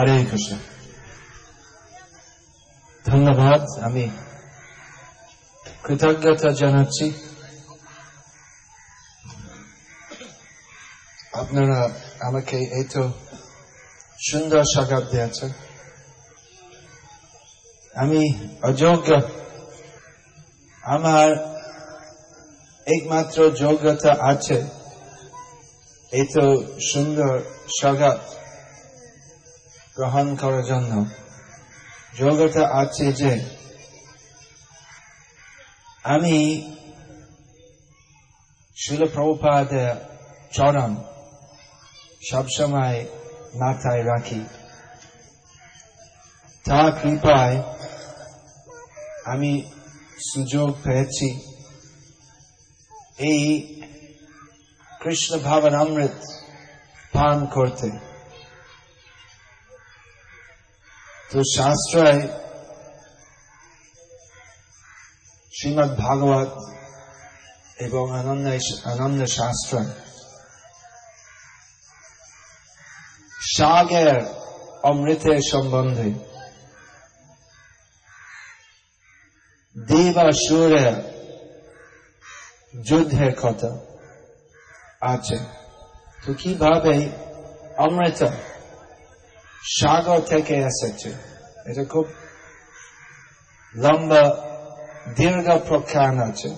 হরে কৃষ্ণ। ধন্যবাদ, আমি কৃতজ্ঞতা জানাচ্ছি। আপনারা আমাকে এই তো সুন্দর স্বাগত দিয়েছেন। আমি অযোগ্য। আমার একমাত্র যোগ্যতা আছে এই তো সুন্দর স্বাগত। গ্রহণ করার জন্য। যোগ্যতা আছে যে, আমি শিল প্রভুপাদ সবসময় মাথায় রাখি। তা কৃপায় আমি সুযোগ পেয়েছি। এই কৃষ্ণ ভাবন অমৃত পান করতে। তো শাস্ত্রায় শ্রীমৎ ভাগবত এবং আনন্দ আনন্দ শাস্ত্র সাগের অমৃতের সম্বন্ধে। দেব দেবাসুরের যুদ্ধের কথা আছে। তো কীভাবে অমৃত সাগর থেকে এসেছে। এটা খুব লম্বা দীর্ঘ প্রখ্যান আছে।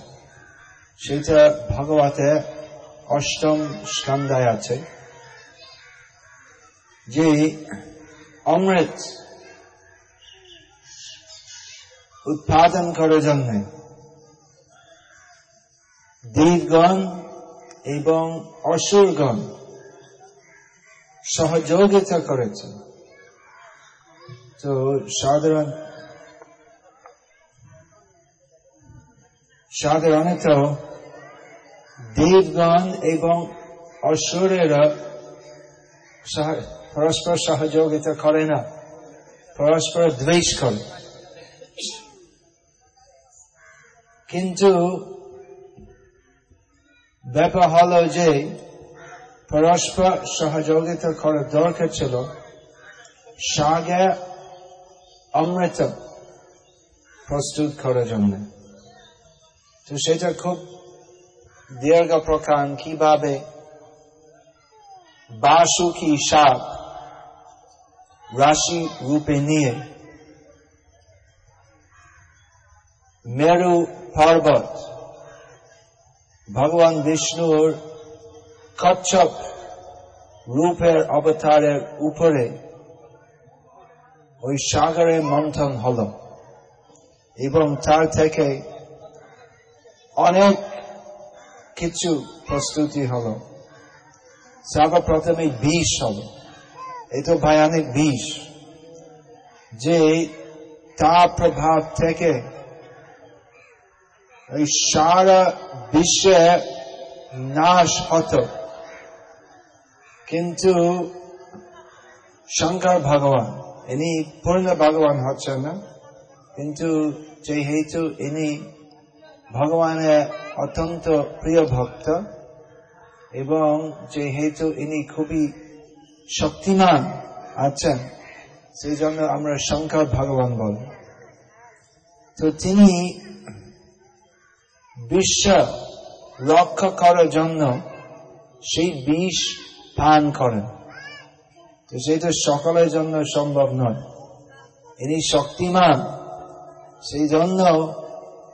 সেটা ভগবতে অষ্টম স্কন্দায় আছে। যে অমৃত উৎপাদন করার জন্য দেবগণ এবং অসুরগণ সহযোগিতা করেছে। তো সাধারণ, সাধারণত দেবগণ এবং অসুরেরা পরস্পর সহযোগিতা করে না, পরস্পর দ্বেষ করে। কিন্তু ব্যাপার হল যে পরস্পর সহযোগিতা করার দরকার ছিল, সাগে অমৃত প্রস্তুত করার জন্য। তো সেটা খুব দীর্ঘ প্রকার কীভাবে বাসুকি সাপ রাশি রূপে নিয়ে মেরু পর্বত, ভগবান বিষ্ণুর কচ্ছপ রূপের অবতারের উপরে ওই সাগরে মন্থন হল। এবং তার থেকে অনেক কিছু প্রস্তুতি হল। সর্বপ্রথমে বিষ হল। এই তো ভয়ানক বিষ। যে তার প্রভাব থেকে ওই সারা বিশ্বে নাশ হতো। কিন্তু শঙ্কর ভগবান ইনি পূর্ণ ভগবান হচ্ছেন না কিন্তু যে হেতু ইনি ভগবানের অত্যন্ত প্রিয় ভক্ত এবং যেহেতু ইনি খুবই শক্তিমান আছেন সেই জন্য আমরা শঙ্কর ভগবান বল তো তিনি বিশ্ব রক্ষা করার জন্য সেই বিষ পান করেন তো সেটা সকলের জন্য সম্ভব নয়। ইনি শক্তিমান। সেই জন্য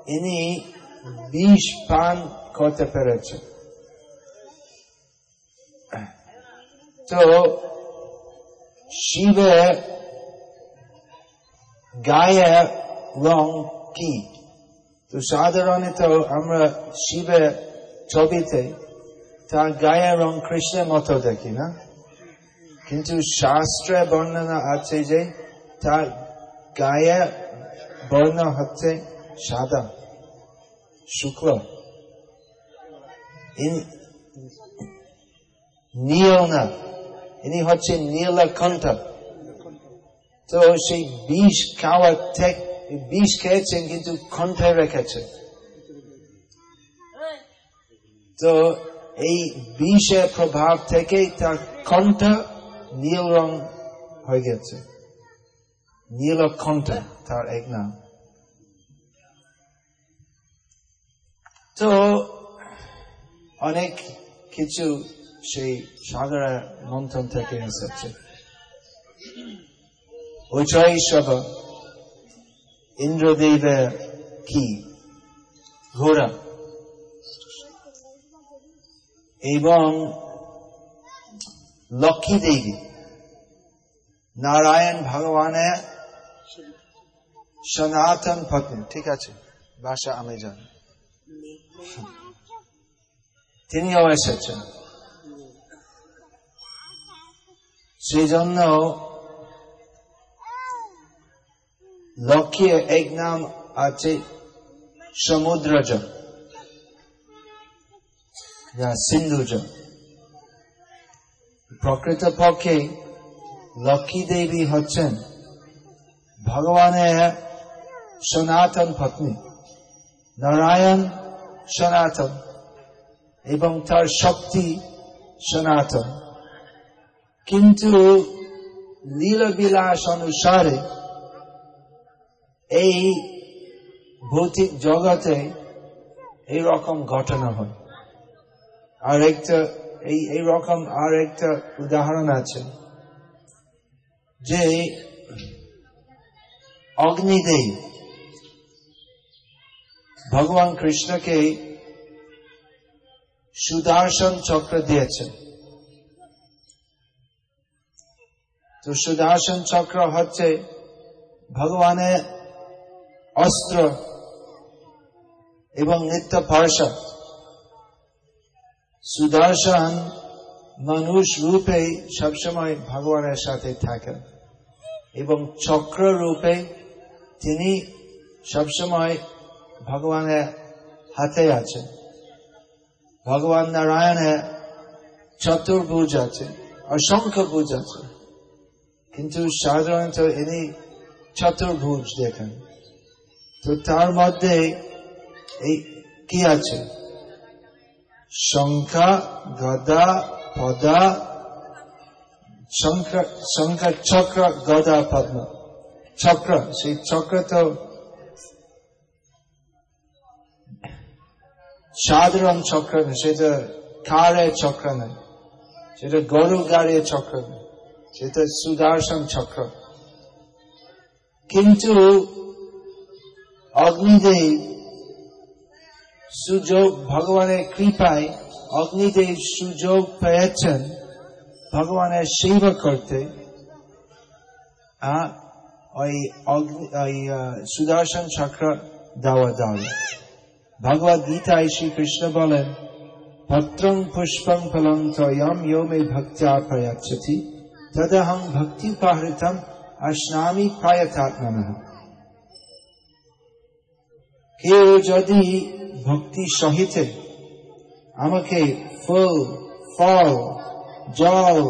ইনি বিষ পান করতে পেরেছে তো শিবের গায়ের রং কি? তো সাধারণত আমরা শিবের ছবিতে তার গায়ের রং কৃষ্ণের মতো দেখি, না? কিন্তু শাস্ত্রে বর্ণনা আছে যে তার গায়ে বর্ণ হচ্ছে সাদা শুক্ল নীল না, ইনি হচ্ছে নীলকণ্ঠ। তো সেই বিষ খাওয়ার থেকে বিষ খেয়েছেন কিন্তু কণ্ঠে রেখেছে। তো এই বিষের প্রভাব থেকে তার কণ্ঠ নীল রং হয়ে গেছে। নীল নীলকণ্ঠ তার এক নাম। তো অনেক কিছু সেই সাগরের মন্থন থেকে এসেছে। ওইটাই সব ইন্দ্রদেবের কি? ঘোড়া। এবং লক্ষ্মী দেবী। নারায়ণ ভগবানের সনাতন পত্নী ঠিক আছে, ভাষা আমি জানি তিনিও এসেছেন। সেই জন্য লক্ষ্যে এক নাম আছে সমুদ্রজ সিন্ধুজ প্রকৃত পক্ষে লক্ষ্মী দেবী হচ্ছেন ভগবানের সনাতন পত্নী, নারায়ণ সনাতন এবং তার শক্তি সনাতন। কিন্তু লীলবিলাস অনুসারে এই ভৌতিক জগতে এই রকম ঘটনা হয়। আর একটা এই এই রকম আর একটা উদাহরণ আছে যে অগ্নিদেব ভগবান কৃষ্ণকে সুদর্শন চক্র দিয়েছেন তো সুদর্শন চক্র হচ্ছে ভগবানের অস্ত্র এবং নিত্য পরশা সুদর্শন মানুষ রূপে সবসময় ভগবানের সাথে থাকেন এবং চক্র রূপে তিনি সবসময় ভগবানের হাতে আছেন। ভগবান নারায়ণের চতুর্ভুজ আছে, অসংখ্য ভুজ আছে। কিন্তু সাধারণত ইনি চতুর্ভুজ দেখেন। তো তার মধ্যে এই কি আছে? সংখ্যা গদা, পদা সংখ্যা চক্র, গদা, পদ্ম। চক্র, সেই চক্র তো সাধারণ চক্র নেই সেটা কারের চক্র নেই সেটা গরু গাড়ির চক্র নেই সেটা সুদর্শন চক্র। কিন্তু অগ্নিদেব সুযোগ, ভগবানের কৃপায় অগ্নিদেব সুযোগ পেয়েছেন, ভগবানের সেবা করতে। সুদর্শন চক্র দেওয়া দেওয়া ভগবদ গীতায় শ্রীকৃষ্ণ বলেন পত্রং পুষ্পং ফলং ত্রয়ম ইয় মে ভক্ত্যা প্রয়াচ্ছতি, তদহং ভক্তি উপাহৃতম অশ্নামি প্রায়থাত্মন কেউ যদি ভক্তি সহিতে আমাকে ফুল, ফল, জল,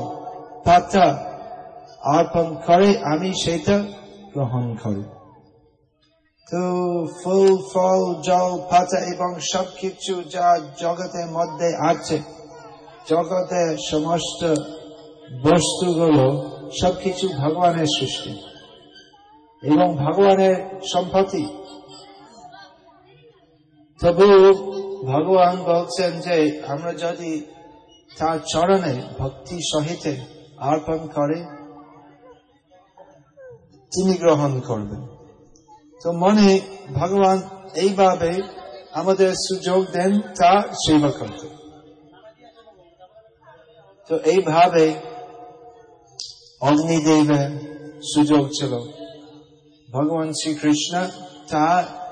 পাতা অর্পণ করে, আমি সেটা গ্রহণ করি। তো ফুল, ফল, জল, পাতা এবং সবকিছু যা জগতের মধ্যে আছে, জগতের সমস্ত বস্তুগুলো, সবকিছু ভগবানের সৃষ্টি। এবং ভগবানের সম্পত্তি তবু ভগবান বলছেন যে, আমরা যদি তার চরণে ভক্তি সহিতে অর্পণ করে, তিনি গ্রহণ করবেন। তো মনে ভগবান এইভাবে আমাদের সুযোগ দেন, তা সেবা করতে। তো এইভাবে অগ্নিদেবের সুযোগ ছিল। ভগবান শ্রীকৃষ্ণ তার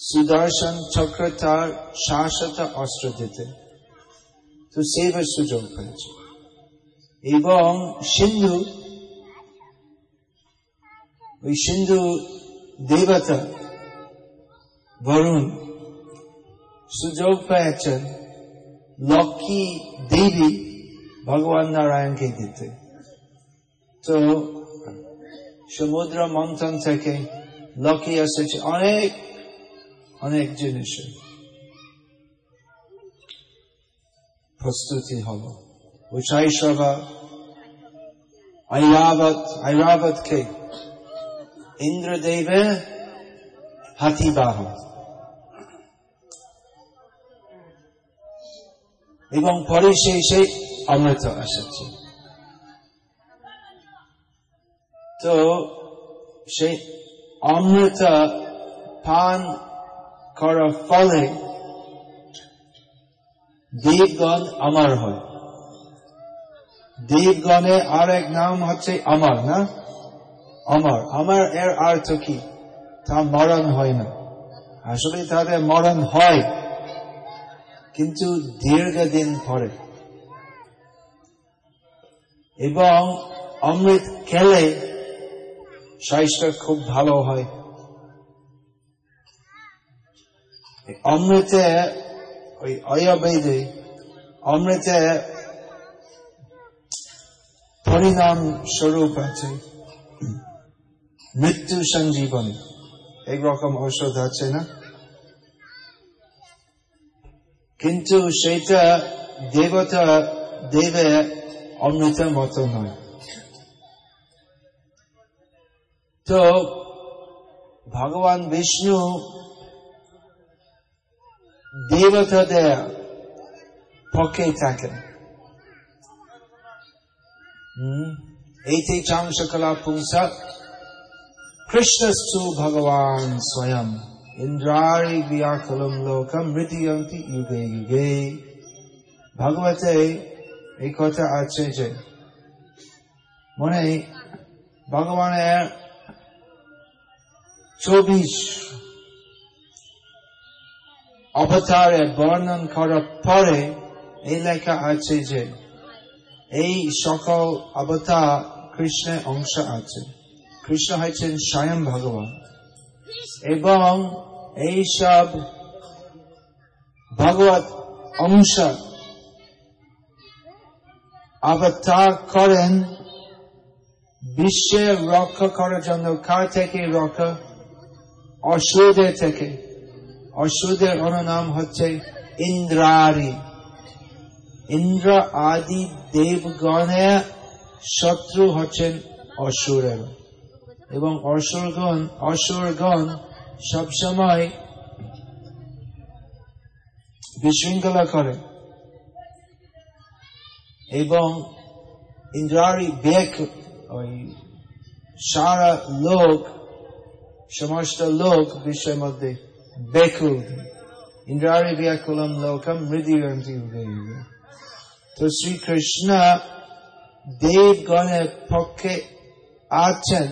সুদর্শন চক্র তার শাশ্বত অস্ত্র দিতে। তো সেবার সুযোগ পেয়েছে এবং সিন্ধু, ওই সিন্ধু দেবতা বরুণ সুযোগ পেয়েছেন লক্ষ্মী দেবী ভগবান নারায়ণকে দিতে। তো সমুদ্র মন্থন থেকে লক্ষ্মী এসেছে। অনেক অনেক জিনিসে। প্রস্তুতি হল। উচাই সভা কে ইন্দ্রদেবের হাতিবাহ এবং পরে সেই সেই অমৃত এসেছে। তো সেই অমৃত পান করার ফলে দেবগণ আমার হয়। দেবগণের আর এক নাম হচ্ছে আমার, না? আমার। আমার এর অর্থ কি? তা মরণ হয় না। আসলে তাদের মরণ হয়, কিন্তু দীর্ঘদিন পরে। এবং অমৃত খেলে সাইজটা খুব ভালো হয়। অমৃতে, ওই অয়বেদে অমৃতে পরিণাম স্বরূপ আছে। মৃত্যু সঞ্জীবনী, এইরকম ঔষধ আছে না? কিন্তু সেটা দেবতা, দেবে অমৃতের মতো নয়। তো ভগবান বিষ্ণু দেবতাদের পক্ষে থাকেন এইতে চাংসকলা পুংসক কৃষ্ণস্তু ভগবান স্বয়ং ইন্দ্রারি ব্যাকুলম লোকম মৃত্যুয়ন্তি যুগে যুগে ভগবতে এই কথা আছে যে মনে ভগবানের চব্বিশ অবতারে বর্ণন করার পরে এই লেখা আছে যে এই সকল অবতার কৃষ্ণের অংশ আছে। কৃষ্ণ হচ্ছেন স্বয়ং ভগবান। এবং এই সব ভগবত অংশ অবতার করেন বিশ্বের রক্ষা করার জন্য কার থেকে রক্ষা? অসুদের থেকে। অসুদের অনুনাম হচ্ছে ইন্দ্রারি ইন্দ্র আদি দেবগণের শত্রু হচ্ছেন অসুরের। এবং অসুরগণ অসুরগণ সবসময় বিশৃঙ্খলা করে। এবং ইন্দ্রারি বেক ওই সারা লোক, সমস্ত লোক বিশ্বের মধ্যে বেকুল ইন্দ্রারি ব্যাকুলম লোকম মৃদুয়ন্তি তো শ্রীকৃষ্ণ দেবগণের পক্ষে আছেন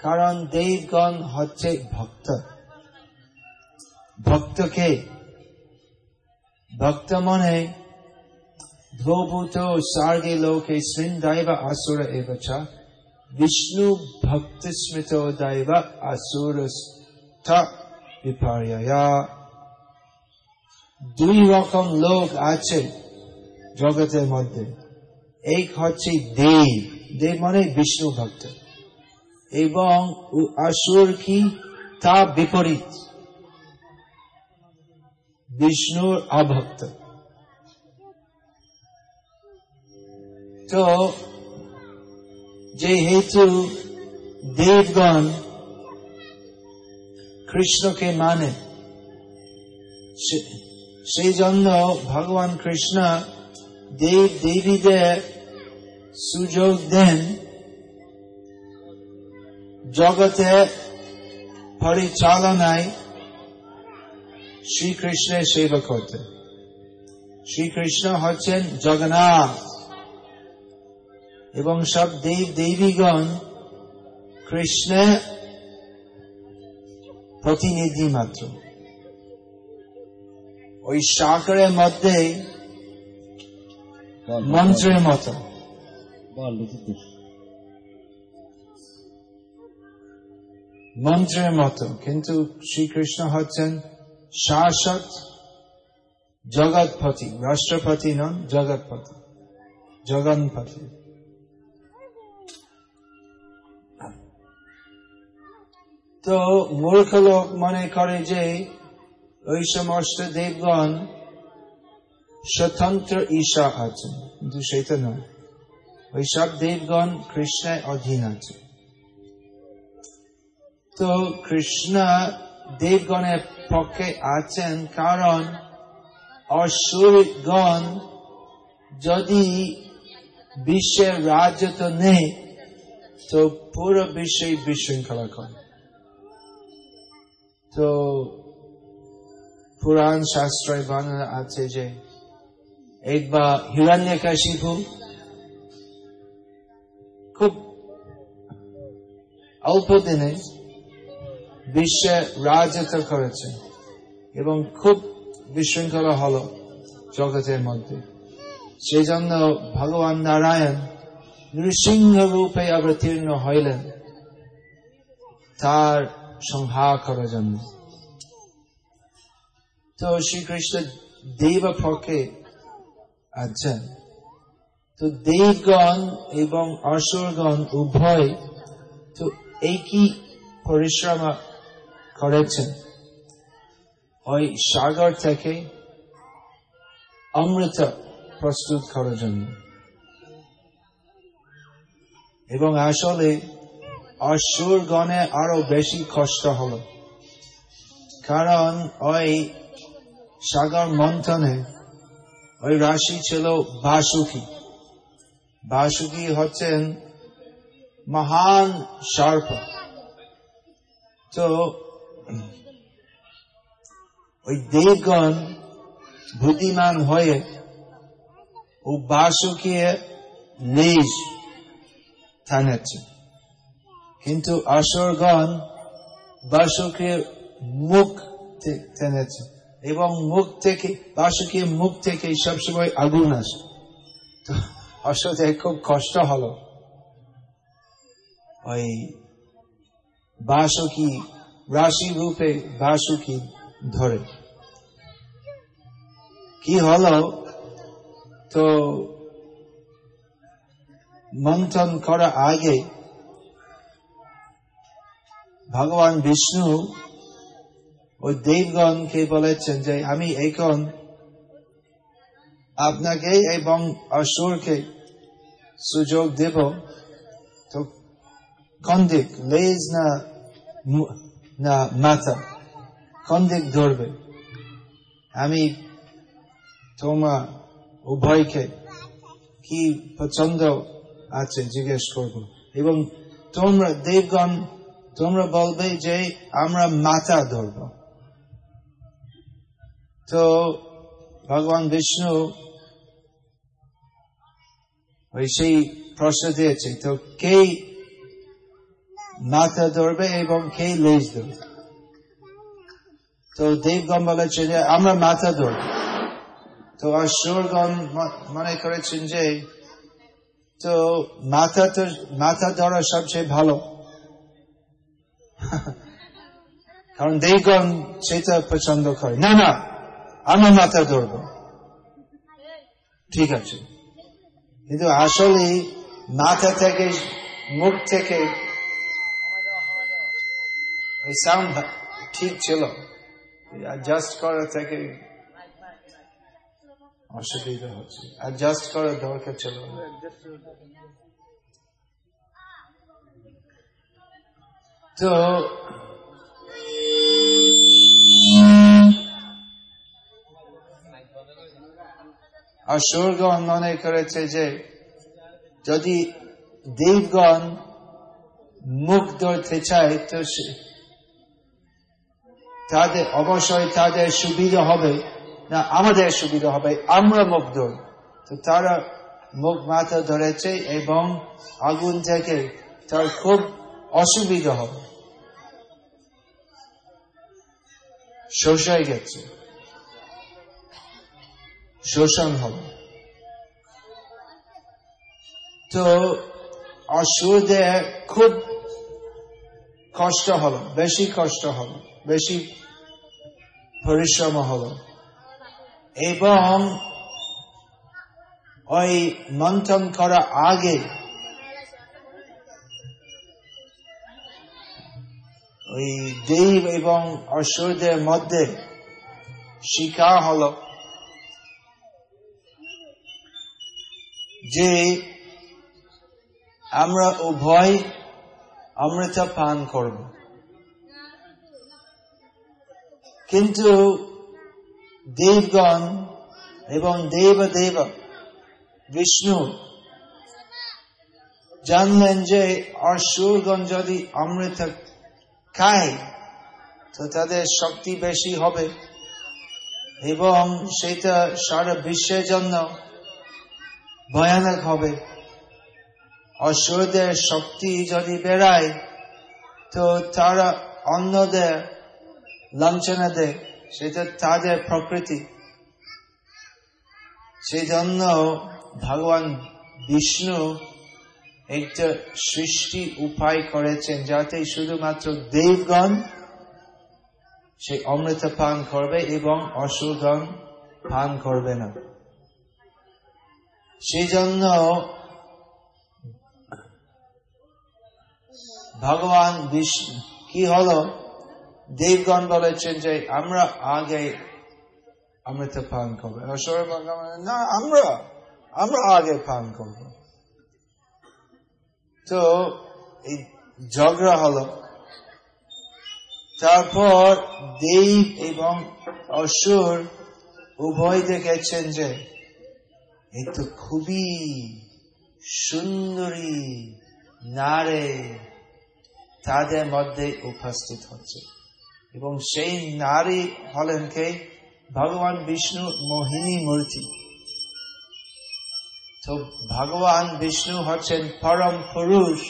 কারণ দেবগণ হচ্ছে ভক্ত ভক্তকে ভক্ত মনে ধ্রুভূত সার্গে লোকে দৈব আসুর এবচ বিষ্ণু ভক্ত স্মৃত দৈব আসুর বিপার্যয়া। দুই রকম লোক আছে জগতের মধ্যে। এক হচ্ছে দেব। দেব মানে বিষ্ণু ভক্ত। এবং আসুর কি? তা বিপরীত। বিষ্ণুর অভক্ত। তো যে হেতু দেবগণ কৃষ্ণকে মানে। সেই জন্য ভগবান কৃষ্ণ দেব দেবীদের সুযোগ দেন জগতে পরিচালনায় শ্রীকৃষ্ণের সেবা করতে। শ্রীকৃষ্ণ হচ্ছেন জগন্নাথ এবং সব দেব দেবীগণ কৃষ্ণের প্রতিনিধি মাত্র। ওই সাগরের মধ্যে মন্ত্রের মতো। মন্ত্রের মতো। কিন্তু শ্রীকৃষ্ণ হচ্ছেন শাসক জগৎপতি রাষ্ট্রপতি নন জগৎপতি জগন্পতি তো মূর্খ লোক মনে করে যে ওই সমস্ত দেবগণ স্বতন্ত্র ঈশা আছেন। কিন্তু সেটা নয়। ওই সব দেবগণ কৃষ্ণের অধীন আছে। তো কৃষ্ণ দেবগণের পক্ষে আছেন কারণ অসুরগণ যদি বিশ্বের রাজ্য তো নেই তো পুরো বিশ্বে বিশৃঙ্খলা করে। তো পুরাণ শাস্ত্রে বর্ণনা আছে যে একবার হিরণ্যকাশিপু খুব অল্প দিনে বিশ্বে রাজত্ব করেছে এবং খুব বিশৃঙ্খলা হল জগতের মধ্যে। সেই জন্য ভগবান নারায়ণ নৃসিংহ রূপে অবতীর্ণ হইলেন। তার সংহার জন্য তো শ্রীকৃষ্ণ দেব পক্ষে আছেন। তো দেবগণ এবং অসুরগণ উভয় তো একই পরিশ্রম করেছেন। ওই সাগর থেকে অমৃত প্রস্তুত করার জন্য। এবং আসলে অসুর গণে আরও বেশি কষ্ট হল। কারণ ওই সাগর মন্থনে ওই রাশি ছিল বাসুকি। বাসুকি হচ্ছেন মহান সর্প। তো ওই দেবগণ বুদ্ধিমান হয়ে ও বাসুকিয়ে নিজ টানেছে কিন্তু আসরগণ বাসুকের মুখ টেনেছে এবং মুখ থেকে বাসুকের মুখ থেকে সবসময় আগুন আসে। তো অসতে খুব কষ্ট হলো। ওই বাসুকি রাশি রূপে বাসুকি ধরে। কি হলো? তো মন্থন করা আগে ভগবান বিষ্ণু ওই দেবগণকে বলেছেন যে আমি এখন আপনাকে এবং অসুরকে সুযোগ দেব। তো কোন দিক লেজ না না মাথা? কোন দিক ধরবে। আমি তোমার উভয়কে কি পছন্দ আছে জিজ্ঞেস করব। এবং তোমরা দেবগণ তোমরা বলবে যে আমরা মাথা ধরব। তো ভগবান বিষ্ণু ওই সেই প্রশ্ন দিয়েছে, তো কে মাথা ধরবে এবং কে লেজ ধরবে? তো দেবগণ বলেছে যে আমরা মাথা ধরব। তো অসুরগণ মনে করেছেন যে, তো মাথা তো মাথা ধরা সবচেয়ে ভালো। কারণ দেবগণ সেটা পছন্দ করে। না না, আমরা মাথা ধরব। ঠিক আছে। কিন্তু আসলে মাথা থেকে, মুখ থেকে ঠিক ছিল। অ্যাডজাস্ট করা থেকে অসুবিধা হচ্ছে। অ্যাডজাস্ট করার দরকার ছিল। তো অসুরগণ মনে করেছে যে যদি দেবগণ মুখ ধরতে চায়, তো তাদের অবশ্যই তাদের সুবিধা হবে। না, আমাদের সুবিধা হবে। আমরা মুখ ধর। তো তারা মুখ মাথা ধরেছে এবং আগুন থেকে তার খুব অসুবিধা হবে। শোষাই গেছে শোষণ হবে। তো অসুরদের খুব কষ্ট হলো বেশি কষ্ট হলো বেশি পরিশ্রম হলো এবং ওই মন্থন করা আগে ওই দেব এবং অসুরদের মধ্যে শিকার হল। যে আমরা উভয় অমৃত পান করব। কিন্তু দেবগণ এবং দেব দেব বিষ্ণু জানলেন যে অসুরগণ যদি অমৃত খায় তো তাদের শক্তি বেশি হবে। এবং সেটা সারা বিশ্বের জন্য ভয়ানক হবে। অসুরদের শক্তি যদি বেড়ায়, তো তারা অন্যদের লাঞ্ছনা দেয়। সেটা তাদের প্রকৃতি। সেই জন্য ভগবান বিষ্ণু একটা সৃষ্টি উপায় করেছেন যাতে শুধুমাত্র দেবগণ সে অমৃত পান করবে এবং অসুরগণ পান করবে না। সেই জন্য ভগবান বিষ্ণু, কি হলো? দেবগণ বলেছেন যে আমরা আগে অমৃত পান করব। অসুর না, আমরা আমরা আগে পান করব। তো এই ঝগড়া হলো। তারপর দেব এবং অসুর উভয় দেখেছেন যে এই তো খুবই সুন্দরী নারে তাদের মধ্যে উপস্থিত হচ্ছে। এবং সেই নারী হলেন কে? ভগবান বিষ্ণু মোহিনী মূর্তি। তো ভগবান বিষ্ণু হচ্ছেন পরম পুরুষ।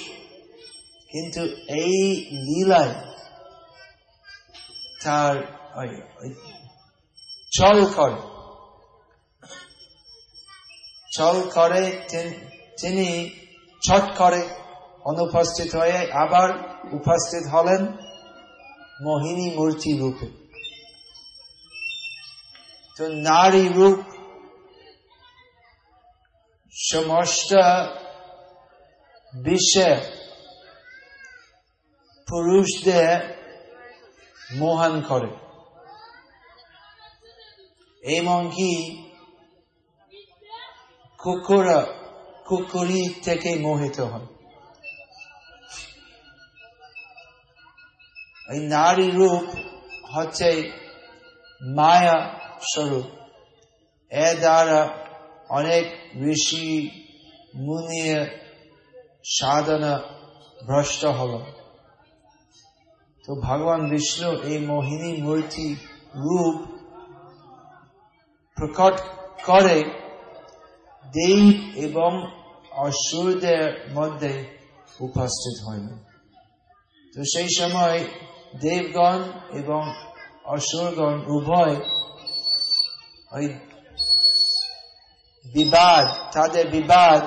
কিন্তু এই লীলায় তার চল করে চল করে তিনি ছট করে অনুপস্থিত হয়ে আবার উপস্থিত হলেন মোহিনী মূর্তি রূপে। তো নারী রূপ সমস্ত বিশ্বে পুরুষদের মোহন করে। এমনকি কুকুর কুকুরি থেকে মোহিত হয়। এই নারী রূপ হচ্ছে মায়া স্বরূপ। এ দ্বারা অনেক ঋষি মুনির সাধনা ভ্রষ্ট হল। তো ভগবান বিষ্ণু এই মোহিনী মূর্তি রূপ প্রকট করে দেব এবং অসুরদের মধ্যে উপস্থিত হইল তো সেই সময় দেবগণ এবং অসুরগণ উভয় ওই বিবাদ, তাদের বিবাদ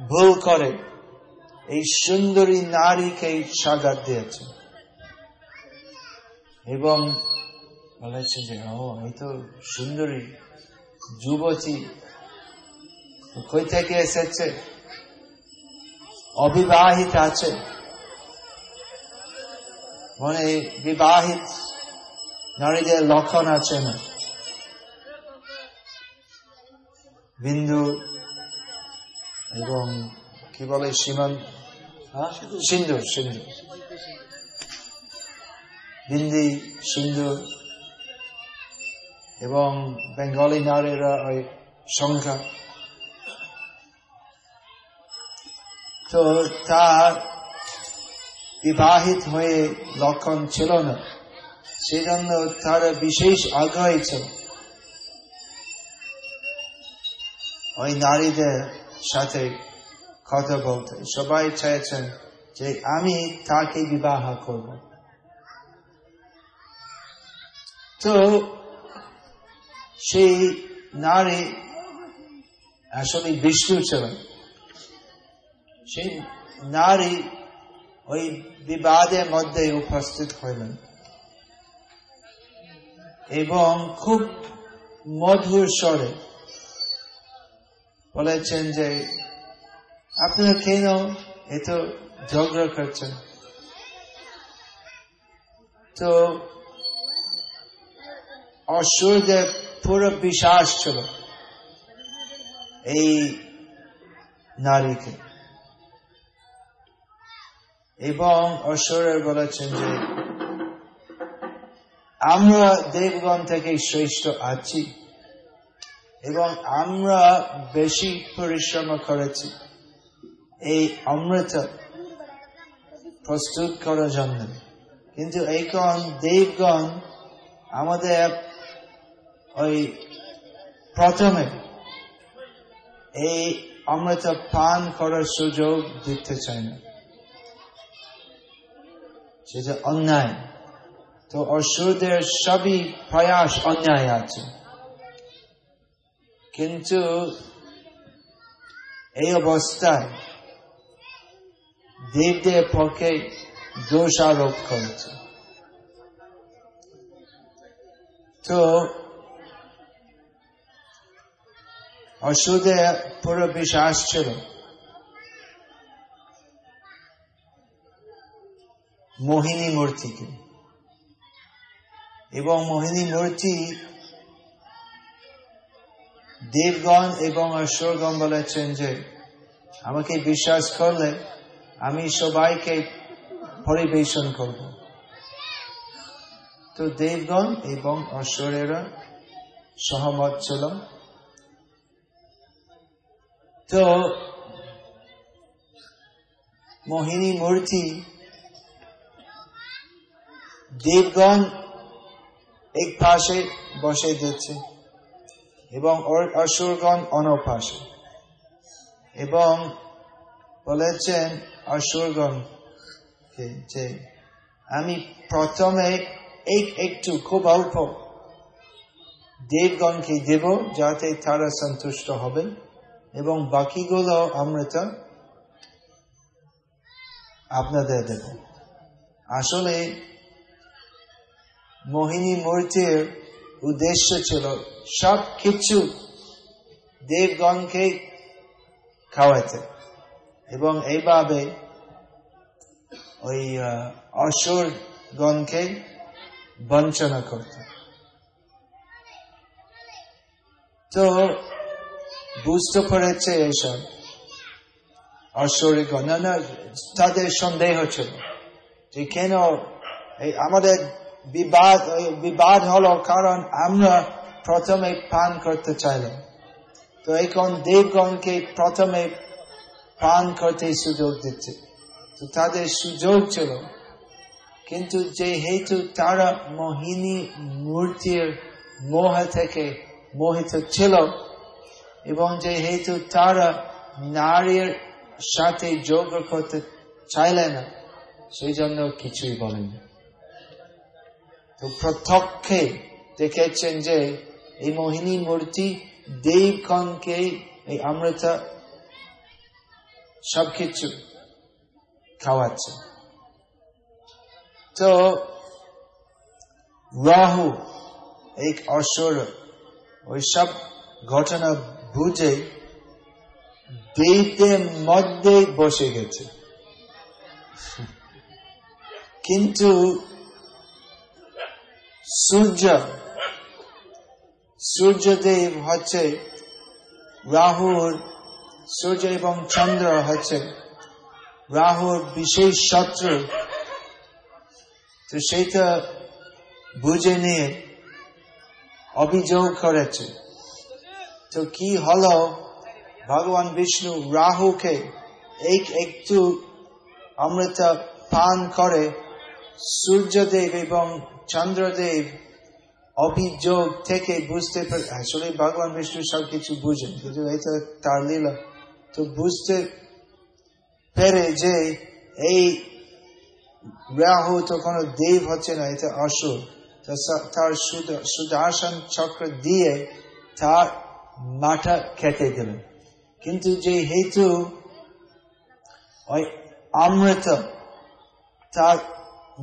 ভুল করে। এই সুন্দরী নারীকে সাগাত দিয়েছে। এবং বলেছে যে, ও, এই তো সুন্দরী যুবতী কই থেকে এসেছে? অবিবাহিত আছে। মানে বিবাহিত নারীদের লক্ষণ আছে না। বিন্দু এবং কি বলে সীমান সিন্ধু সিন্ধু। হিন্দি সিন্ধু এবং বেঙ্গলি নারীরা ওই সংখ্যা। তো তার বিবাহিত হয়ে লক্ষণ ছিল না। সেজন্য তার বিশেষ আগ্রহী ছিল। ওই নারীদের সাথে কথা বলতে। সবাই চাইছেন যে আমি তাকে বিবাহ করব। তো সেই নারী আসলে বিষ্ণু ছিলেন। সেই নারী ওই বিবাদের মধ্যে উপস্থিত হইলেন এবং খুব মধুর স্বরে বলেছেন যে আপনারা কেন এত ঝগড়া করছেন? তো অসুরদের পুরো বিশ্বাস ছিল এই নারীকে। এবং অশ্বরের বলেছেন যে, আমরা দেবগণ থেকে শ্রেষ্ঠ আছি। এবং আমরা বেশি পরিশ্রম করেছি। এই অমৃত প্রস্তুত করার জন্য। কিন্তু এখন দেবগণ আমাদের ওই প্রথমে এই অমৃত পান করার সুযোগ দিতে চায় না। সেটা অন্যায়। তো অসুরদের সবই প্রয়াস অন্যায় আছে। কিন্তু এই অবস্থায় দেবদের পক্ষে দোষারোপ করেছে। তো অসুদের পুরো বিশ্বাস ছিল। মোহিনী মূর্তিকে। এবং মোহিনী মূর্তি দেবগণ এবং অশ্বরগণ বলেছেন যে, আমাকে বিশ্বাস করলে আমি সবাইকে পরিবেশন করব। তো দেবগণ এবং অশ্বরেরা সহমত ছিল। তো মোহিনী মূর্তি দেবগণ এক পাশে বসে দিচ্ছে। এবং অসুরগণ অন্য পাশে এবং বলেছেন অসুরগণ যে আমি প্রথমে এক একটু খুব অল্প দেবগণকে দেব, যাতে তারা সন্তুষ্ট হবেন। এবং বাকিগুলো অমৃত আপনাদের দেব। আসলে, মোহিনী মূর্তির উদ্দেশ্য ছিল সব কিছু দেবগণকে খাওয়াতে এবং এইভাবে ওই অসুরগণকে বঞ্চনা করত। তো বুঝতে পেরেছে এসব অসুরগণ। না তাদের সন্দেহ ছিল যে কেন আমাদের বিবাদ বিবাদ হলো কারণ আমরা প্রথমে পান করতে চাইলাম। তো এখন দেবগণকে প্রথমে পান করতে সুযোগ দিচ্ছে। তো তাদের সুযোগ ছিল। কিন্তু যে হেতু তারা মোহিনী মূর্তির মোহ থেকে মোহিত ছিল এবং যে হেতু তারা নারীর সাথে যোগ করতে চাইলে না, সেই জন্য কিছুই বলেনি প্রত্যক্ষে দেখেছেন যে এই মোহিনী মূর্তি দেবগণকে এই অমৃত সবকিছু খাওয়াচ্ছে তো রাহু এক অসুর ওই সব ঘটনা বুঝে দেবদের মধ্যে বসে গেছে কিন্তু সূর্য। সূর্যদেব হচ্ছে রাহুর, সূর্য এবং চন্দ্র হচ্ছে রাহুর বিশেষ শত্রু। তো সেইটা বুঝে নিয়ে অভিযোগ করেছে। তো কি হলো? ভগবান বিষ্ণু রাহুকে এক একটু অমৃত পান করে সূর্যদেব এবং চন্দ্রদেব অভিযোগ থেকে বুঝতে আসলে ভগবান বিষ্ণু সবকিছু বুঝেন, কিন্তু এটা তার লীলা। তো বুঝতে পেরে যে এই রাহু তো কোনো দেব হচ্ছে না, এটা অসুর। তার সুদর্শন চক্র দিয়ে তার মাথা কেটে দিলেন। কিন্তু যে হেতু ওই অমৃত তার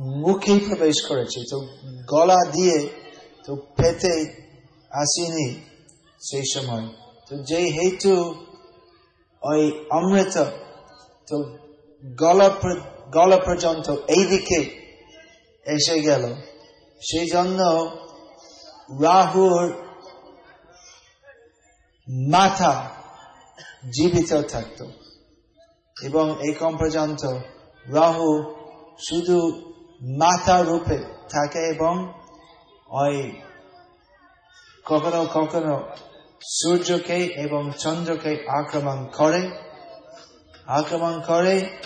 মুখে প্রবেশ করেছে। তো গলা দিয়ে, তো পেতে আসেনি সেই সময়। তো যে হেতু ওই অমৃত, তো গলা গলা পর্যন্ত এইদিকে এসে গেল। সেই জন্য রাহুর মাথা জীবিত থাকত। এবং এই কম পর্যন্ত রাহু শুধু মাথা রূপে থাকে এবং ওই কখনো কখনো সূর্যকে এবং চন্দ্রকে আক্রমণ করে। আক্রমণ করে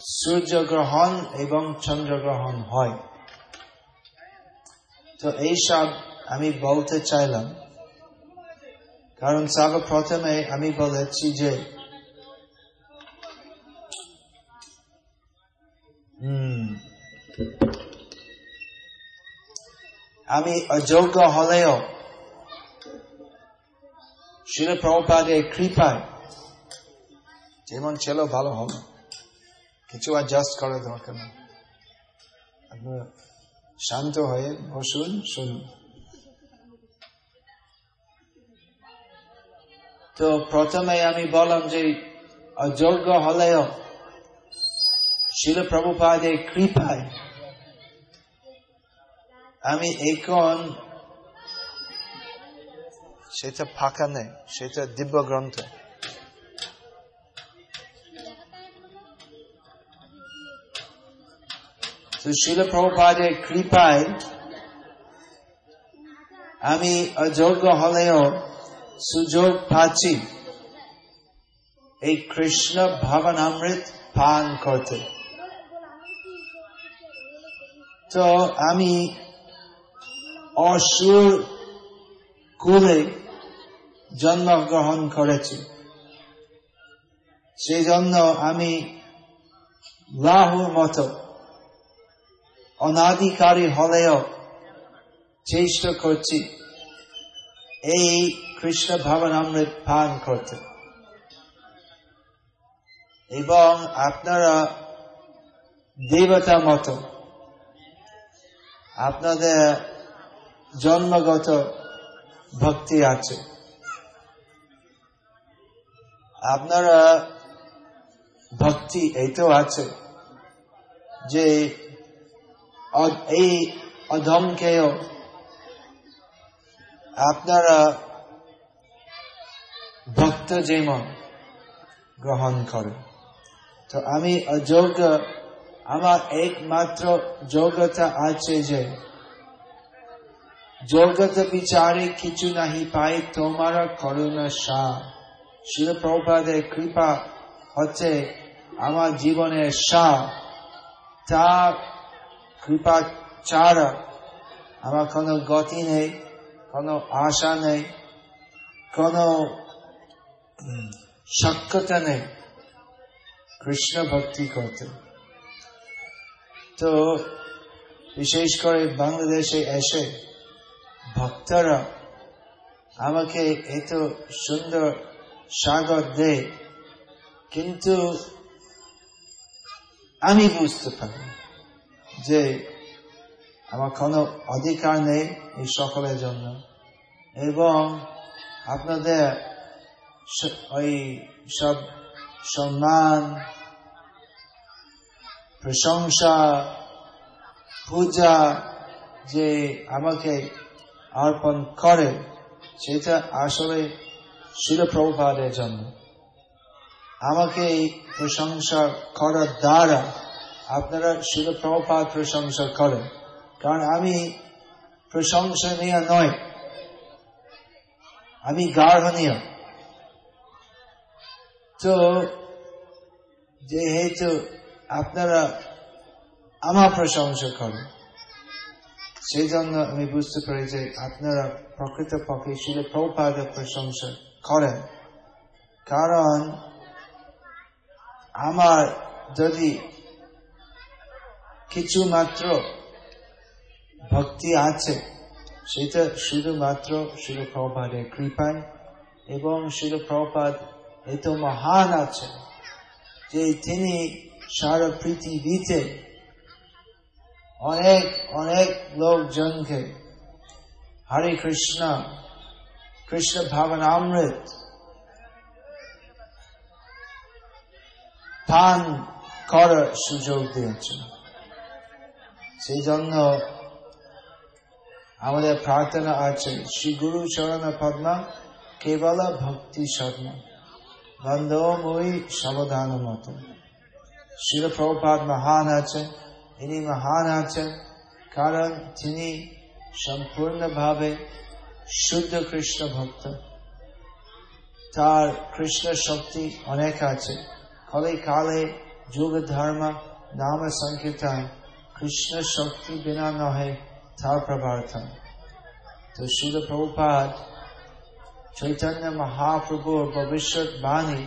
সূর্যগ্রহণ এবং চন্দ্রগ্রহণ হয়। তো এইসব আমি বলতে চাইলাম। কারণ সর্বপ্রথমে আমি বলেছি যে আমি অযোগ্য হলেও শিল প্রভুপাদের কৃপায়, যেমন ছিল ভালো হবে। কিছু অ্যাডজাস্ট করার দরকার নেই। শান্ত হয়ে বসুন, শুনুন। তো প্রথমে আমি বললাম যে অযোগ্য হলেও শিল প্রভুপাদের কৃপায় আমি এখন সেটা ফাঁকা নেই, সেটা দিব্য গ্রন্থ। তো শিল প্রভুপাদের কৃপায় আমি অযোগ্য হলেও সুযোগ পাচ্ছি। এই কৃষ্ণ ভাবনামৃত পান করতে। তো আমি অসুর কুলে জন্মগ্রহণ করেছি। সেই জন্য আমি লাহুর মতো অনাধিকারী হলেও চেষ্টা করছি। এই কৃষ্ণ ভাবন অমৃত পান করতে। এবং আপনারা দেবতা মতো আপনাদের জন্মগত ভক্তি আছে। আপনারা ভক্তি এইটাও আছে যে এই অধমকেও আপনারা ভক্ত যেমন গ্রহণ করে তো আমি অযোগ্য, আমার একমাত্র যোগ্যতা আছে যে যোগ্যতা বিচারে কিছু নাহি পাই, তোমার করুণা শাহ শিল প্রভাদের কৃপা হচ্ছে আমার জীবনের শাহ তার কৃপা ছাড়া আমার কোনো গতি নেই, কোনো আশা নেই, কোনো সক্ষতা নেই। কৃষ্ণ ভক্তি করতে। তো, বিশেষ করে বাংলাদেশে এসে ভক্তরা আমাকে এত সুন্দর স্বাগত দেয়, কিন্তু আমি বুঝতে পারি যে আমার কোনো অধিকার নেই এই সকলের জন্য। এবং আপনাদের ওই সব সম্মান, প্রশংসা, পূজা যে আমাকে অর্পণ করে, সেটা আসলে শিলপ্রভাদের জন্য। আমাকে এই প্রশংসা করার দ্বারা আপনারা শিলপ্রভাত প্রশংসা করেন। কারণ আমি প্রশংসনীয় নয় আমি গার্হনীয় তো যেহেতু আপনারা আমার প্রশংসা করেন সেই জন্য আমি বুঝতে পারি যে আপনারা প্রকৃত পক্ষে শিল প্রপাদের প্রশংসা করেন। কারণ আমার যদি কিছু মাত্র ভক্তি আছে, সেটা শুধুমাত্র শিল প্রপাদের কৃপায় এবং শিল প্রপাদ এত মহান আছে যে তিনি সারা পৃথিবীতে অনেক অনেক লোকজনকে হরে কৃষ্ণ কৃষ্ণ ভাবনামৃত পান করার সুযোগ দিয়েছে। সেই জন্য আমাদের প্রার্থনা আছে, শ্রী গুরু চরণ পদ্মা, কেবল ভক্তি শর্মা বন্ধময়ী সাবধান মত। শিল প্রভুপাদ মহান আছেন ইনি মহান আছেন কারণ তিনি সম্পূর্ণভাবে শুদ্ধ কৃষ্ণ ভক্ত তার কৃষ্ণ শক্তি অনেক আছে কলে কালে যুগ ধর্ম নাম সংকীর্তন কৃষ্ণ শক্তি বিনা নহে তার প্রবর্তন তো শিল প্রভুপাদ চৈতন্য মহাপ্রভুর ভবিষ্যৎ বাণী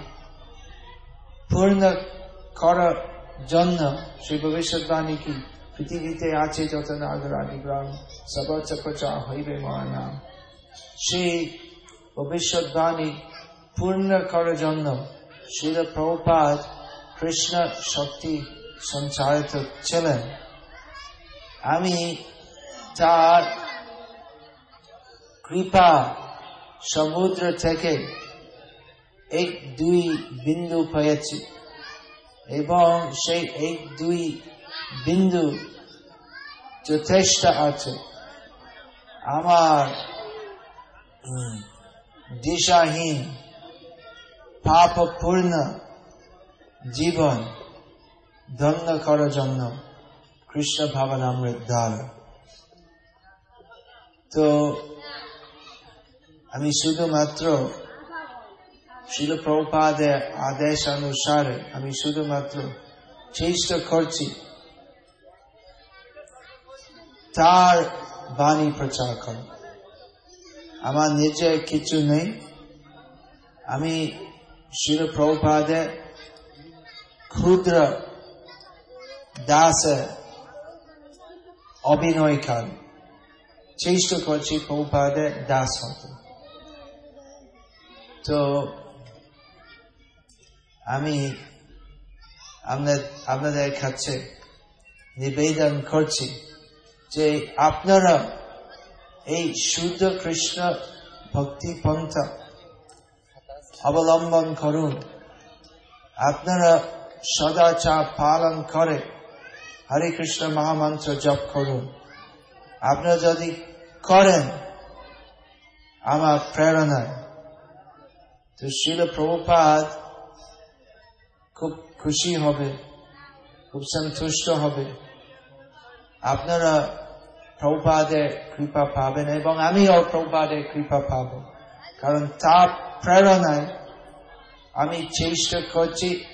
পূর্ণ করার জন্য সেই ভবিষ্যৎবাণী কি? পৃথিবীতে আছে যত নাগরাদি গ্রাম সবচ প্রচার হইবে মার নাম সেই ভবিষ্যৎবাণী পূর্ণ করার জন্য শিল প্রভুপাদ কৃষ্ণ শক্তি সঞ্চারিত ছিলেন। আমি তার কৃপা সমুদ্র থেকে এক দুই বিন্দু পেয়েছি। এবং সেই এক দুই বিন্দু যথেষ্ট আছে। আমার দিশাহীন, পাপপূর্ণ জীবন ধন্য করার জন্য কৃষ্ণ ভাবনামৃত দ্বারা তো আমি শুধুমাত্র শিল প্রভুপাদের আদেশ অনুসারে আমি শুধুমাত্র চেষ্টা করছি তার বাণী প্রচার কর আমার নিজের কিছু নেই আমি শিল প্রভুপাদের ক্ষুদ্র দাস অভিনয় কাল চেষ্টা করছি প্রভুপাদের দাস হতে তো আমি আপনাদের কাছে নিবেদন করছি যে আপনারা এই শুদ্ধ কৃষ্ণ ভক্তি পন্থা অবলম্বন করুন। আপনারা সদাচার পালন করে হরে কৃষ্ণ মহামন্ত্র জপ করুন। আপনারা যদি করেন, আমার প্রেরণায়। তো শিল প্রভুপাত খুশি হবে, খুব সন্তুষ্ট হবে। আপনারা প্রভুপাদের কৃপা পাবেন এবং আমিও প্রভুপাদের কৃপা পাব। কারণ তার প্রেরণায় আমি চেষ্টা করছি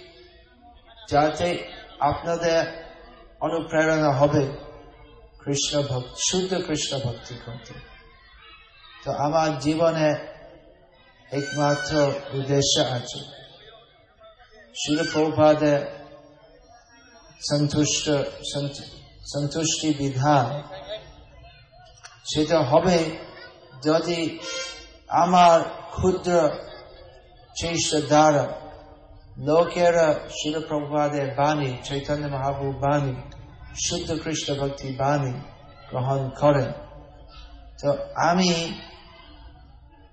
যাতে আপনাদের অনুপ্রেরণা হবে কৃষ্ণ ভক্তি, শুদ্ধ কৃষ্ণ ভক্তি করতে। তো আমার জীবনে একমাত্র উদ্দেশ্য আছে। প্রভাদে সন্তুষ্ট সন্তুষ্টি বিধান সেটা হবে যদি আমার ক্ষুদ্র চেষ্টা দ্বারা লোকেরা শিল প্রভাদের বাণী চৈতন্য মহাপ্রভু বাণী শুদ্ধ কৃষ্ণ ভক্তি বাণী গ্রহণ করেন তো আমি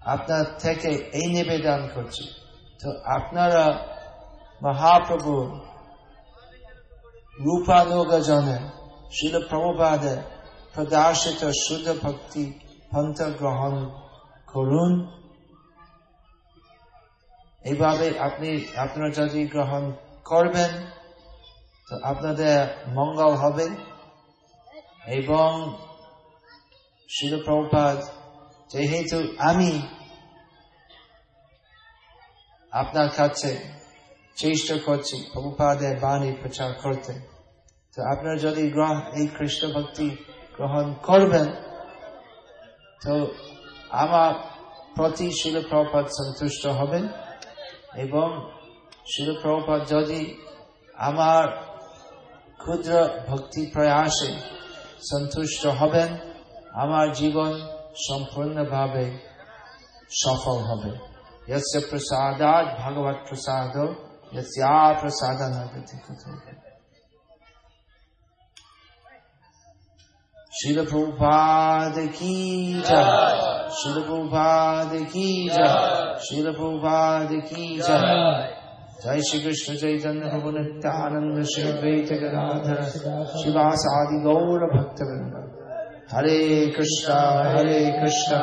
আপনার থেকে এই নিবেদন করছি তো আপনারা মহাপ্রভু রূপানুগজনে শিল প্রভুপাদে প্রদর্শিত শুদ্ধ ভক্তি পন্থ গ্রহণ করুন। এইভাবে আপনি, আপনারা যদি গ্রহণ করবেন, তো আপনাদের মঙ্গল হবে। এবং শিল প্রভুপাদ, যেহেতু আমি আপনার কাছে চেষ্টা করছি প্রভুপাদের বাণী প্রচার করতে তো আপনারা যদি গ্রহণ এই কৃষ্ণ ভক্তি গ্রহণ করবেন তো আমার প্রতি শিল প্রপাত সন্তুষ্ট হবেন এবং শিল প্রপাত যদি আমার ক্ষুদ্র ভক্তি প্রয়াসে সন্তুষ্ট হবেন আমার জীবন সম্পূর্ণভাবে সফল হবে यस्य प्रसादात भगवत प्रसाद यस्या प्रसादन शिल प्रभुपाद की जय। शिल प्रभुपाद की जय। शिल प्रभुपाद की जय। जय श्री कृष्ण चैतन्य प्रभु नित्यानंद श्री द्वैत गदाधर शिवासादि गौर भक्त वृंद हरे कृष्णा हरे कृष्णा।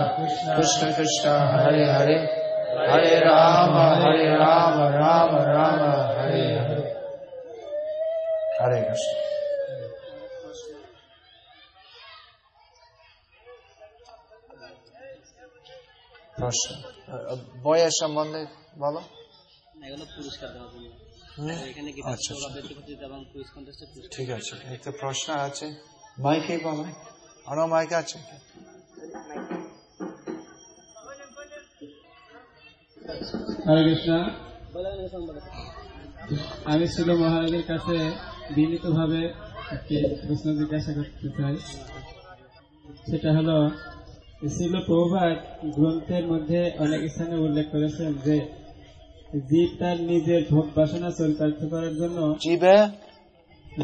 कृष्ण, कृष्णा, हरे हरे। हरे राम हरे राम राम राम हरे हरे হরে কৃষ্ণ প্রশ্ন বইয়ের সম্বন্ধে বলো এগুলো পুরস্কার দেওয়ার জন্য হুম? এখানে আচ্ছা, আচ্ছা। গীতা এবং কুইজ কন্টেস্টে পুরস্কার ঠিক আছে একটা প্রশ্ন আছে মাইকে বলো আরো মাইক আছে হরে কৃষ্ণ। আমি ছিল মহারাজের কাছে বিনীতভাবে একটি প্রশ্ন জিজ্ঞাসা করতে চাই। সেটা হলো ছিল প্রভাত গ্রন্থের মধ্যে অনেক স্থানে উল্লেখ করেছেন যে জীব তার নিজের ভোগ বাসনা চরিতার্থ করার জন্য জিবে?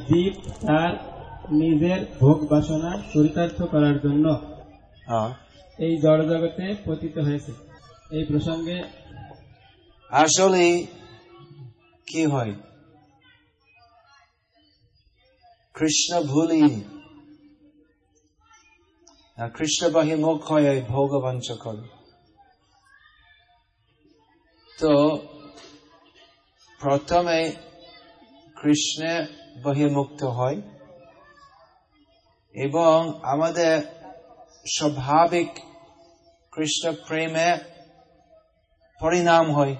জীব তার নিজের ভোগ বাসনা চরিতার্থ করার জন্য হ্যাঁ। এই জড় জগতে পতিত হয়েছে। এই প্রসঙ্গে আসলে কি হয়? কৃষ্ণ ভুলি কৃষ্ণ বাহি মুখ হয় এই ভগবান করে তো প্রথমে কৃষ্ণ বহির্মুক্ত হয়, এবং আমাদের স্বাভাবিক কৃষ্ণ প্রেমে পরিণাম হয়।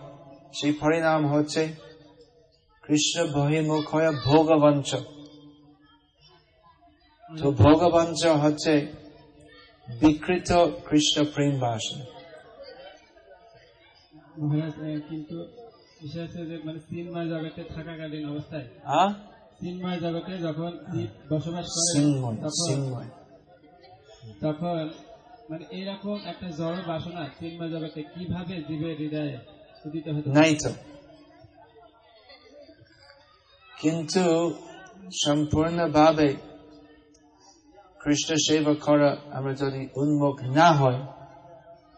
সেই পরিণাম হচ্ছে কৃষ্ণ বহির্মুখ হয় ভোগবঞ্চ তো ভোগবঞ্চ হচ্ছে বিকৃত কৃষ্ণ প্রেম বাসনা কিন্তু মানে জগতে থাকাকালীন অবস্থায় জগতে যখন বসবাস করে তখন মানে এইরকম একটা জড় বাসনা চিন্ময় জগতে কীভাবে জীবের হৃদয়ে উদিত হতে পারে? নাই তো কিন্তু সম্পূর্ণভাবে কৃষ্ণ সেবা করা আমরা যদি উন্মুখ না হয়,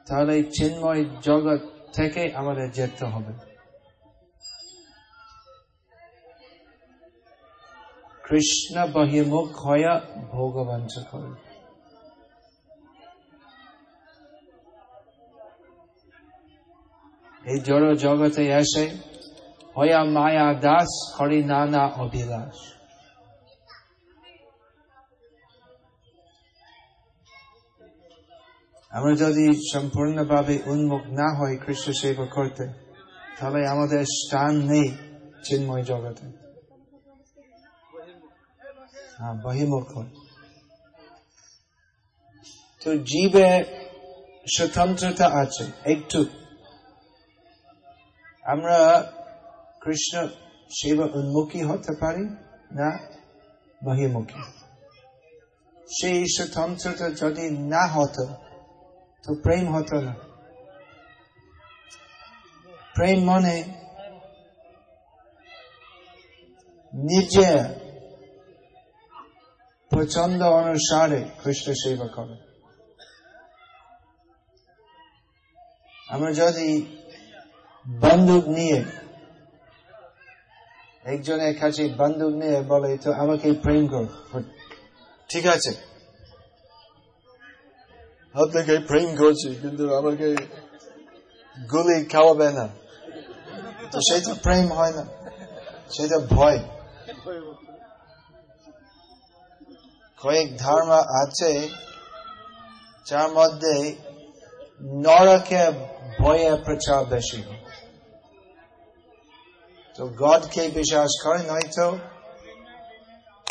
তাহলে চিন্ময় জগৎ থেকে আমাদের যেতে হবে কৃষ্ণ বহির্মুখ হয়ে ভোগবঞ্চ করে এই জড় জগতে এসে হয়া মায়া দাস হরি নানা অভিলাষ। আমরা যদি সম্পূর্ণভাবে উন্মুখ না হই কৃষ্ণ সেবা করতে, তাহলে আমাদের স্থান নেই চিন্ময় জগতে। হ্যাঁ বহিমুখ তো জীবে স্বতন্ত্রতা আছে, একটু আমরা কৃষ্ণ সেবা উন্মুখী হতে পারি না বহির্মুখী সেই স্বতন্ত্রতা যদি না হতো, তো প্রেম হতো না। প্রেম মনে নিজে পছন্দ অনুসারে কৃষ্ণ সেবা করে আমরা যদি বন্দুক নিয়ে। একজনের কাছে বন্দুক নিয়ে বলে তো আমাকে প্রেম কর। ঠিক আছে। আপনাকে প্রেম করছি, কিন্তু আমাকে গুলি খাওয়াবে না। তো সেটা প্রেম হয় না সেটা ভয়। কয়েক ধর্ম আছে, যার মধ্যে নরকে ভয়ে প্রচার বেশি হয়। তো গডকে বিশ্বাস করে নয়তো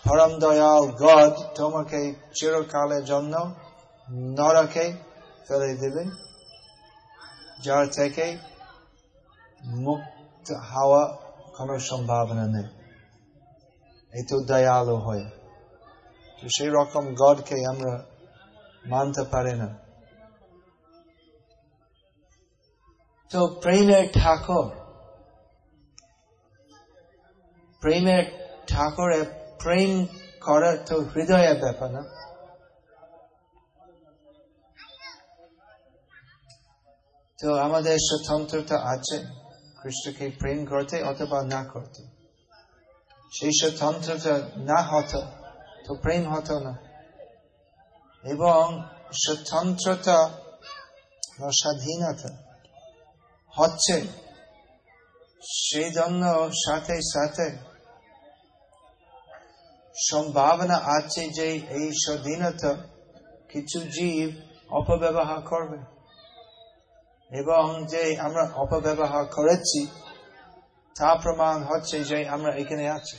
পরম দয়াল গড তোমাকে চিরকালের জন্য নরকে ফেলে দেবেন যার থেকে মুক্ত হওয়া কোন সম্ভাবনা নেই এই তো দয়ালু হয় তো সেই রকম গডকে আমরা মানতে পারি না তো প্রেমের ঠাকুর প্রেমের ঠাকুরে প্রেম করার তো হৃদয়ের ব্যাপার না। তো আমাদের স্বতন্ত্রতা আছে, কৃষ্ণকে প্রেম করতে অথবা না করতে। সেই স্বতন্ত্রতা না হতো, তো প্রেম হতো না। এবং স্বতন্ত্রতা বা স্বাধীনতা হচ্ছে, সেই জন্য সাথে সাথে সম্ভাবনা আছে যে এই স্বাধীনতা কিছু জীব অপব্যবহার করবে। এবং যে আমরা অপব্যবহার করেছি তা প্রমাণ হচ্ছে যে আমরা এখানে আছি।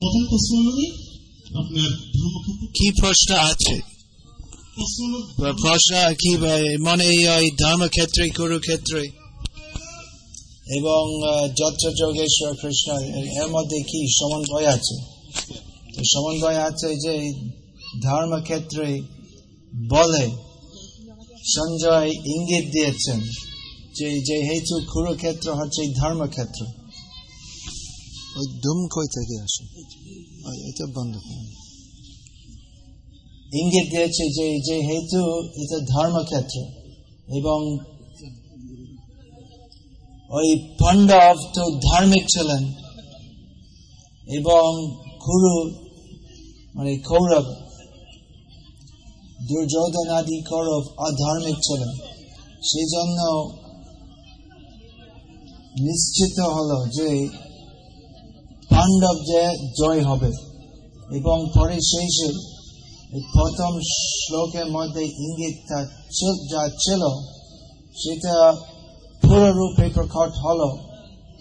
প্রথম প্রশ্ন হলো যে আপনার কি প্রশ্ন আছে? প্রশ্ন কি মানে ওই ধর্মক্ষেত্রে কুরুক্ষেত্রে? এবং আহ, যত্র যোগেশ্বর কৃষ্ণ এর মধ্যে কি সমন্বয় আছে? সমন্বয় আছে যে ধর্মক্ষেত্রে বলে সঞ্জয় ইঙ্গিত দিয়েছেন যে যে হেতু কুরুক্ষেত্র হচ্ছে ধর্মক্ষেত্র। ওই ধুম কই থেকে আসে? এটা বন্ধ ইঙ্গিত দিয়েছে যে যে হেতু এটা ধর্মক্ষেত্র এবং ওই পাণ্ডব তো ধার্মিক ছিলেন। এবং কুরু মানে কৌরব, দুর্যোধন আদি কৌরব অধার্মিক ছিলেন। সেই জন্য নিশ্চিত হলো যে পাণ্ডব যে জয় হবে। এবং পরে শেষে প্রথম শ্লোকের মধ্যে ইঙ্গিতটা ছিল- যা ছিল, সেটা পুরোরূপে প্রকট হলো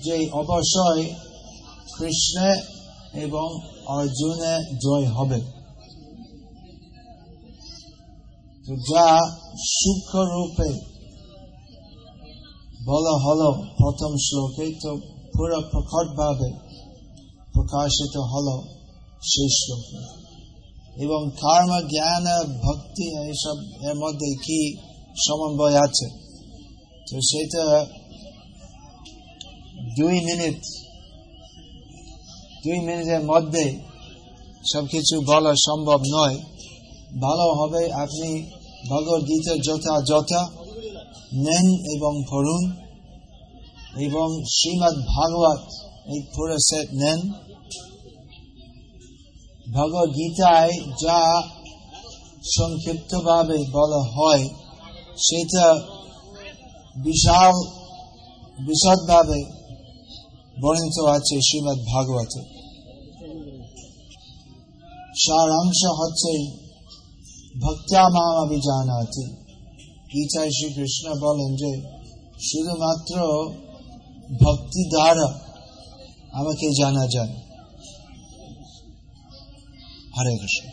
যে অবশ্যই কৃষ্ণ এবং অর্জুনে জয় হবে। যা সূক্ষ্ম রূপে বলা হলো প্রথম শ্লোকে, তো পুরো প্রকট ভাবে প্রকাশিত হলো সেই শ্লোকে। এবং কর্ম জ্ঞান ভক্তি, এইসব এর মধ্যে কি সমন্বয় আছে? তো সেটা দুই মিনিট, দুই মিনিটের মধ্যে সবকিছু বলা সম্ভব নয়। ভালো হবে আপনি ভগবদ গীতা যথা যথা নেন এবং পড়ুন এবং শ্রীমৎ ভাগবত এই পুরো সেট নেন। ভগবদ গীতায় যা সংক্ষিপ্তভাবে বলা হয়, সেটা বিশাল, বিশদভাবে বর্ণিত আছে শ্রীমৎ ভাগবতে। সারাংশ হচ্ছে ভক্তা মাম আছে গীতায় শ্রীকৃষ্ণ বলেন যে, শুধুমাত্র ভক্তি দ্বারা আমাকে জানা যায়। হরে কৃষ্ণ।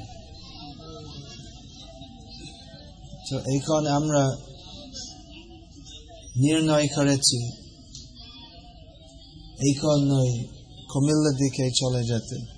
তো এখন আমরা নির্ণয় করেছি। এই ওই কুমিল্লার দিকে চলে যেতে।